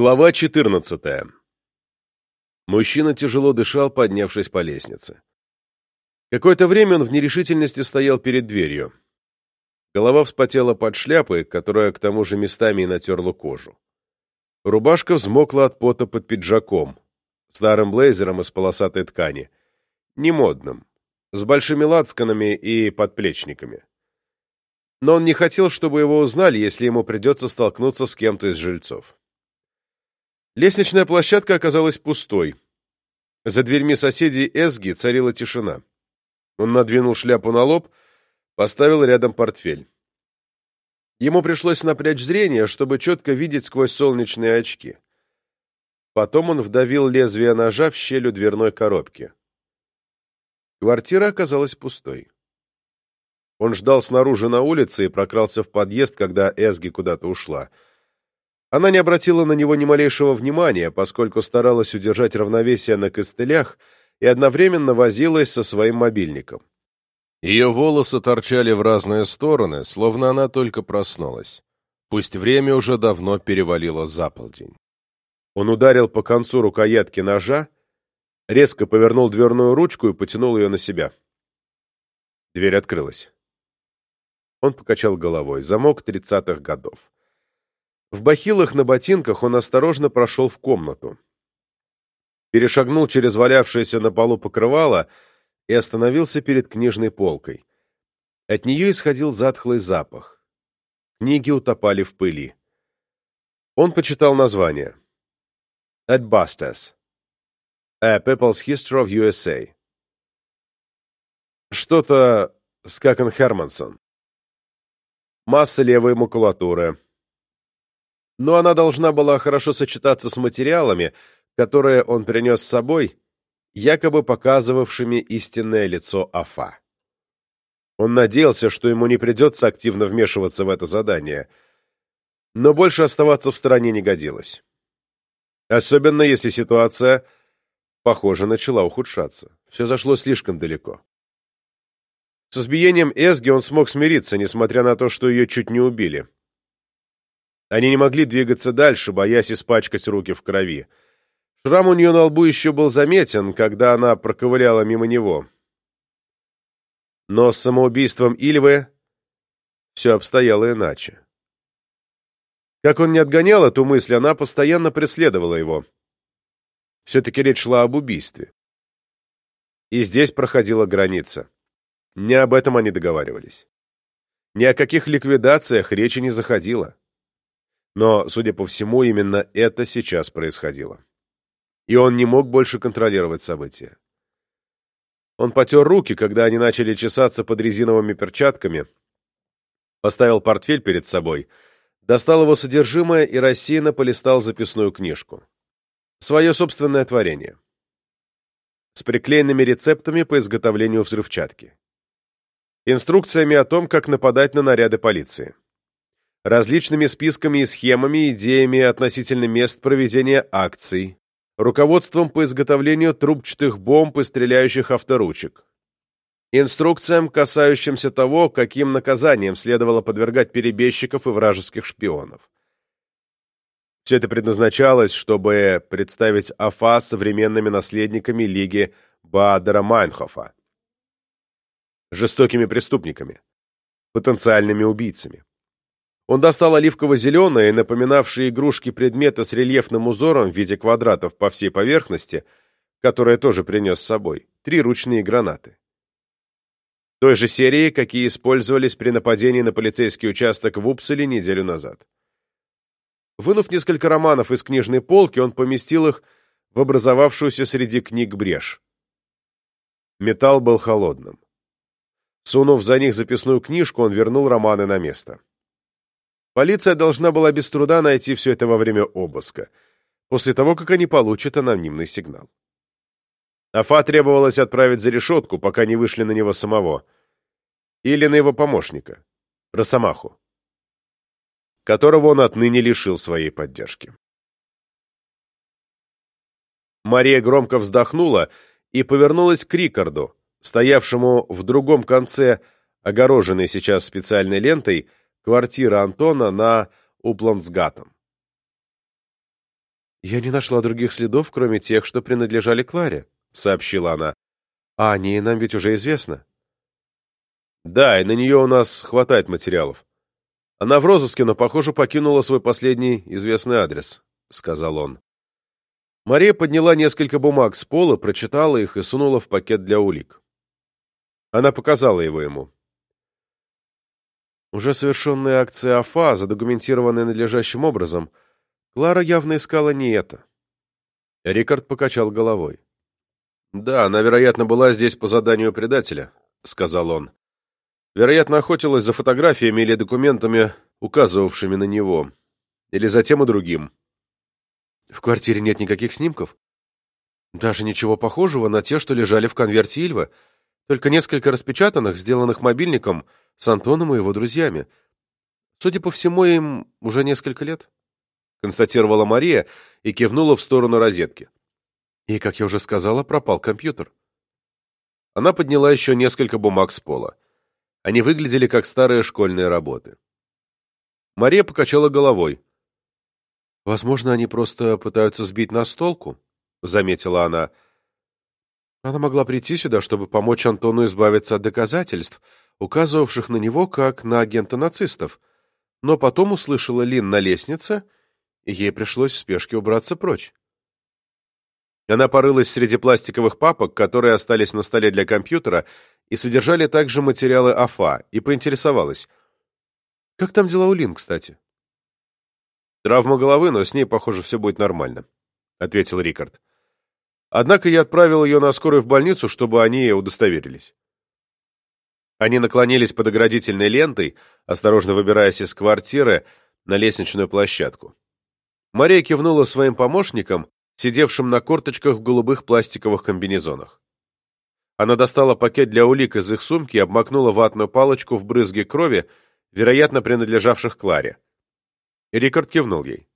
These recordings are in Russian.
Глава 14. Мужчина тяжело дышал, поднявшись по лестнице. Какое-то время он в нерешительности стоял перед дверью. Голова вспотела под шляпой, которая к тому же местами и натерла кожу. Рубашка взмокла от пота под пиджаком, старым блейзером из полосатой ткани, немодным, с большими лацканами и подплечниками. Но он не хотел, чтобы его узнали, если ему придется столкнуться с кем-то из жильцов. Лестничная площадка оказалась пустой. За дверьми соседей Эсги царила тишина. Он надвинул шляпу на лоб, поставил рядом портфель. Ему пришлось напрячь зрение, чтобы четко видеть сквозь солнечные очки. Потом он вдавил лезвие ножа в щель дверной коробки. Квартира оказалась пустой. Он ждал снаружи на улице и прокрался в подъезд, когда Эсги куда-то ушла — она не обратила на него ни малейшего внимания, поскольку старалась удержать равновесие на костылях и одновременно возилась со своим мобильником. Ее волосы торчали в разные стороны, словно она только проснулась. Пусть время уже давно перевалило за полдень. Он ударил по концу рукоятки ножа, резко повернул дверную ручку и потянул ее на себя. Дверь открылась. Он покачал головой. Замок тридцатых годов. В бахилах на ботинках он осторожно прошел в комнату. Перешагнул через валявшееся на полу покрывало и остановился перед книжной полкой. От нее исходил затхлый запах. Книги утопали в пыли. Он почитал название. Adbusters. A People's History of USA. Что-то с Какен Хермансон. Масса левой макулатуры но она должна была хорошо сочетаться с материалами, которые он принес с собой, якобы показывавшими истинное лицо Афа. Он надеялся, что ему не придется активно вмешиваться в это задание, но больше оставаться в стороне не годилось. Особенно если ситуация, похоже, начала ухудшаться. Все зашло слишком далеко. С избиением Эсги он смог смириться, несмотря на то, что ее чуть не убили. Они не могли двигаться дальше, боясь испачкать руки в крови. Шрам у нее на лбу еще был заметен, когда она проковыляла мимо него. Но с самоубийством Ильвы все обстояло иначе. Как он не отгонял эту мысль, она постоянно преследовала его. Все-таки речь шла об убийстве. И здесь проходила граница. Не об этом они договаривались. Ни о каких ликвидациях речи не заходило. Но, судя по всему, именно это сейчас происходило. И он не мог больше контролировать события. Он потер руки, когда они начали чесаться под резиновыми перчатками, поставил портфель перед собой, достал его содержимое и рассеянно полистал записную книжку. Свое собственное творение. С приклеенными рецептами по изготовлению взрывчатки. Инструкциями о том, как нападать на наряды полиции различными списками и схемами, идеями относительно мест проведения акций, руководством по изготовлению трубчатых бомб и стреляющих авторучек, инструкциям, касающимся того, каким наказанием следовало подвергать перебежчиков и вражеских шпионов. Все это предназначалось, чтобы представить АФА современными наследниками Лиги Баадера Майнхофа, жестокими преступниками, потенциальными убийцами. Он достал оливково-зеленые, напоминавшие игрушки предметы с рельефным узором в виде квадратов по всей поверхности, которые тоже принес с собой, три ручные гранаты. Той же серии, какие использовались при нападении на полицейский участок в Упселе неделю назад. Вынув несколько романов из книжной полки, он поместил их в образовавшуюся среди книг брешь. Металл был холодным. Сунув за них записную книжку, он вернул романы на место. Полиция должна была без труда найти все это во время обыска, после того, как они получат анонимный сигнал. Афа требовалось отправить за решетку, пока не вышли на него самого. Или на его помощника, Росомаху, которого он отныне лишил своей поддержки. Мария громко вздохнула и повернулась к Рикарду, стоявшему в другом конце, огороженной сейчас специальной лентой, квартира Антона на Упландсгатом. «Я не нашла других следов, кроме тех, что принадлежали Кларе», — сообщила она. «А о ней нам ведь уже известно». «Да, и на нее у нас хватает материалов. Она в розыске, но, похоже, покинула свой последний известный адрес», — сказал он. Мария подняла несколько бумаг с пола, прочитала их и сунула в пакет для улик. Она показала его ему. Уже совершенная акция АФА, задокументированная надлежащим образом, Клара явно искала не это. Рикард покачал головой. «Да, она, вероятно, была здесь по заданию предателя», — сказал он. «Вероятно, охотилась за фотографиями или документами, указывавшими на него. Или за тем и другим». «В квартире нет никаких снимков?» «Даже ничего похожего на те, что лежали в конверте Ильва, только несколько распечатанных, сделанных мобильником с Антоном и его друзьями. Судя по всему, им уже несколько лет» констатировала Мария и кивнула в сторону розетки. И, как я уже сказала, пропал компьютер. Она подняла еще несколько бумаг с пола. Они выглядели как старые школьные работы. Мария покачала головой. «Возможно, они просто пытаются сбить нас с толку», — заметила она. Она могла прийти сюда, чтобы помочь Антону избавиться от доказательств, указывавших на него как на агента нацистов, но потом услышала Лин на лестнице — и ей пришлось в спешке убраться прочь. Она порылась среди пластиковых папок, которые остались на столе для компьютера, и содержали также материалы АФА, и поинтересовалась. «Как там дела у Лин, кстати?» «Травма головы, но с ней, похоже, все будет нормально», — ответил Рикард. «Однако я отправил ее на скорую в больницу, чтобы они удостоверились». Они наклонились под оградительной лентой, осторожно выбираясь из квартиры на лестничную площадку. Мария кивнула своим помощникам, сидевшим на корточках в голубых пластиковых комбинезонах. Она достала пакет для улик из их сумки и обмакнула ватную палочку в брызги крови, вероятно, принадлежавших Кларе. Рикард кивнул ей.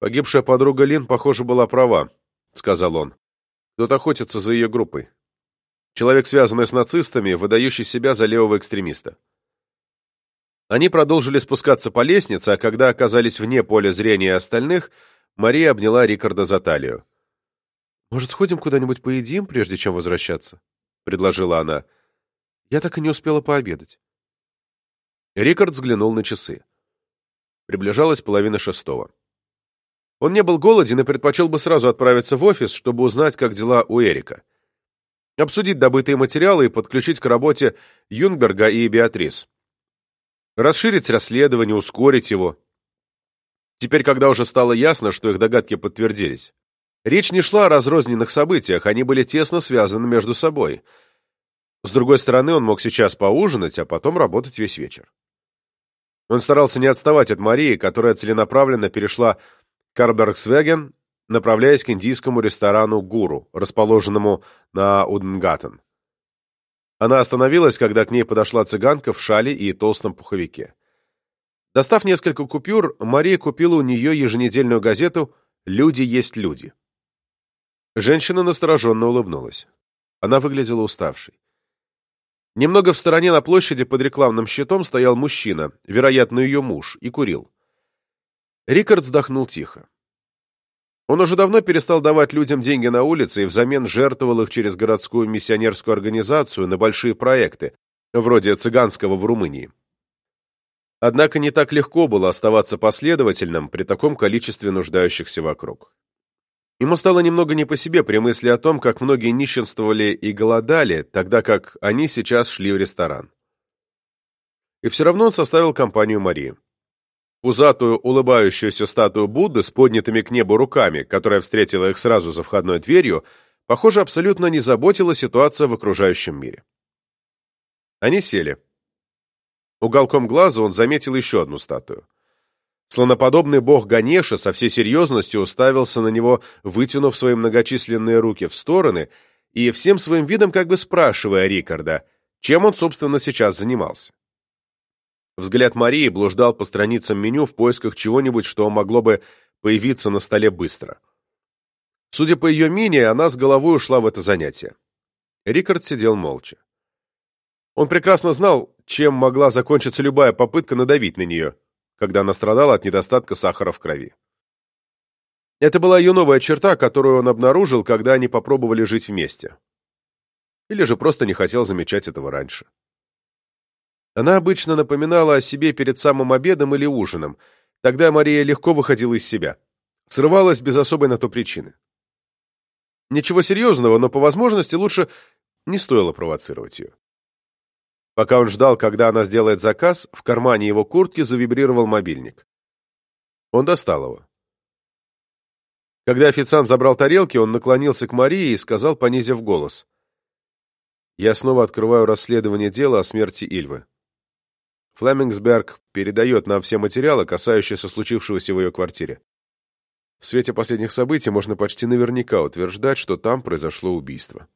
«Погибшая подруга Лин, похоже, была права», — сказал он. «Кто-то охотится за ее группой. Человек, связанный с нацистами, выдающий себя за левого экстремиста. Они продолжили спускаться по лестнице, а когда оказались вне поля зрения остальных, Мария обняла Рикарда за талию. «Может, сходим куда-нибудь поедим, прежде чем возвращаться?» — предложила она. «Я так и не успела пообедать». Рикард взглянул на часы. Приближалась половина шестого. Он не был голоден и предпочел бы сразу отправиться в офис, чтобы узнать, как дела у Эрика. Обсудить добытые материалы и подключить к работе Юнгберга и Беатрис расширить расследование, ускорить его. Теперь, когда уже стало ясно, что их догадки подтвердились. Речь не шла о разрозненных событиях, они были тесно связаны между собой. С другой стороны, он мог сейчас поужинать, а потом работать весь вечер. Он старался не отставать от Марии, которая целенаправленно перешла Карбергсвеген, направляясь к индийскому ресторану «Гуру», расположенному на Уденгаттен. Она остановилась, когда к ней подошла цыганка в шале и толстом пуховике. Достав несколько купюр, Мария купила у нее еженедельную газету «Люди есть люди». Женщина настороженно улыбнулась. Она выглядела уставшей. Немного в стороне на площади под рекламным щитом стоял мужчина, вероятно, ее муж, и курил. Рикард вздохнул тихо. Он уже давно перестал давать людям деньги на улице и взамен жертвовал их через городскую миссионерскую организацию на большие проекты, вроде цыганского в Румынии. Однако не так легко было оставаться последовательным при таком количестве нуждающихся вокруг. Ему стало немного не по себе при мысли о том, как многие нищенствовали и голодали, тогда как они сейчас шли в ресторан. И все равно он составил компанию Марии. Пузатую, улыбающуюся статую Будды с поднятыми к небу руками, которая встретила их сразу за входной дверью, похоже, абсолютно не заботила ситуация в окружающем мире. Они сели. Уголком глаза он заметил еще одну статую. Слоноподобный бог Ганеша со всей серьезностью уставился на него, вытянув свои многочисленные руки в стороны и всем своим видом как бы спрашивая Рикарда, чем он, собственно, сейчас занимался. Взгляд Марии блуждал по страницам меню в поисках чего-нибудь, что могло бы появиться на столе быстро. Судя по ее мине, она с головой ушла в это занятие. Рикард сидел молча. Он прекрасно знал, чем могла закончиться любая попытка надавить на нее, когда она страдала от недостатка сахара в крови. Это была ее новая черта, которую он обнаружил, когда они попробовали жить вместе. Или же просто не хотел замечать этого раньше. Она обычно напоминала о себе перед самым обедом или ужином. Тогда Мария легко выходила из себя. Срывалась без особой на то причины. Ничего серьезного, но по возможности лучше не стоило провоцировать ее. Пока он ждал, когда она сделает заказ, в кармане его куртки завибрировал мобильник. Он достал его. Когда официант забрал тарелки, он наклонился к Марии и сказал, понизив голос. «Я снова открываю расследование дела о смерти Ильвы. Флемингсберг передает нам все материалы, касающиеся случившегося в ее квартире. В свете последних событий можно почти наверняка утверждать, что там произошло убийство.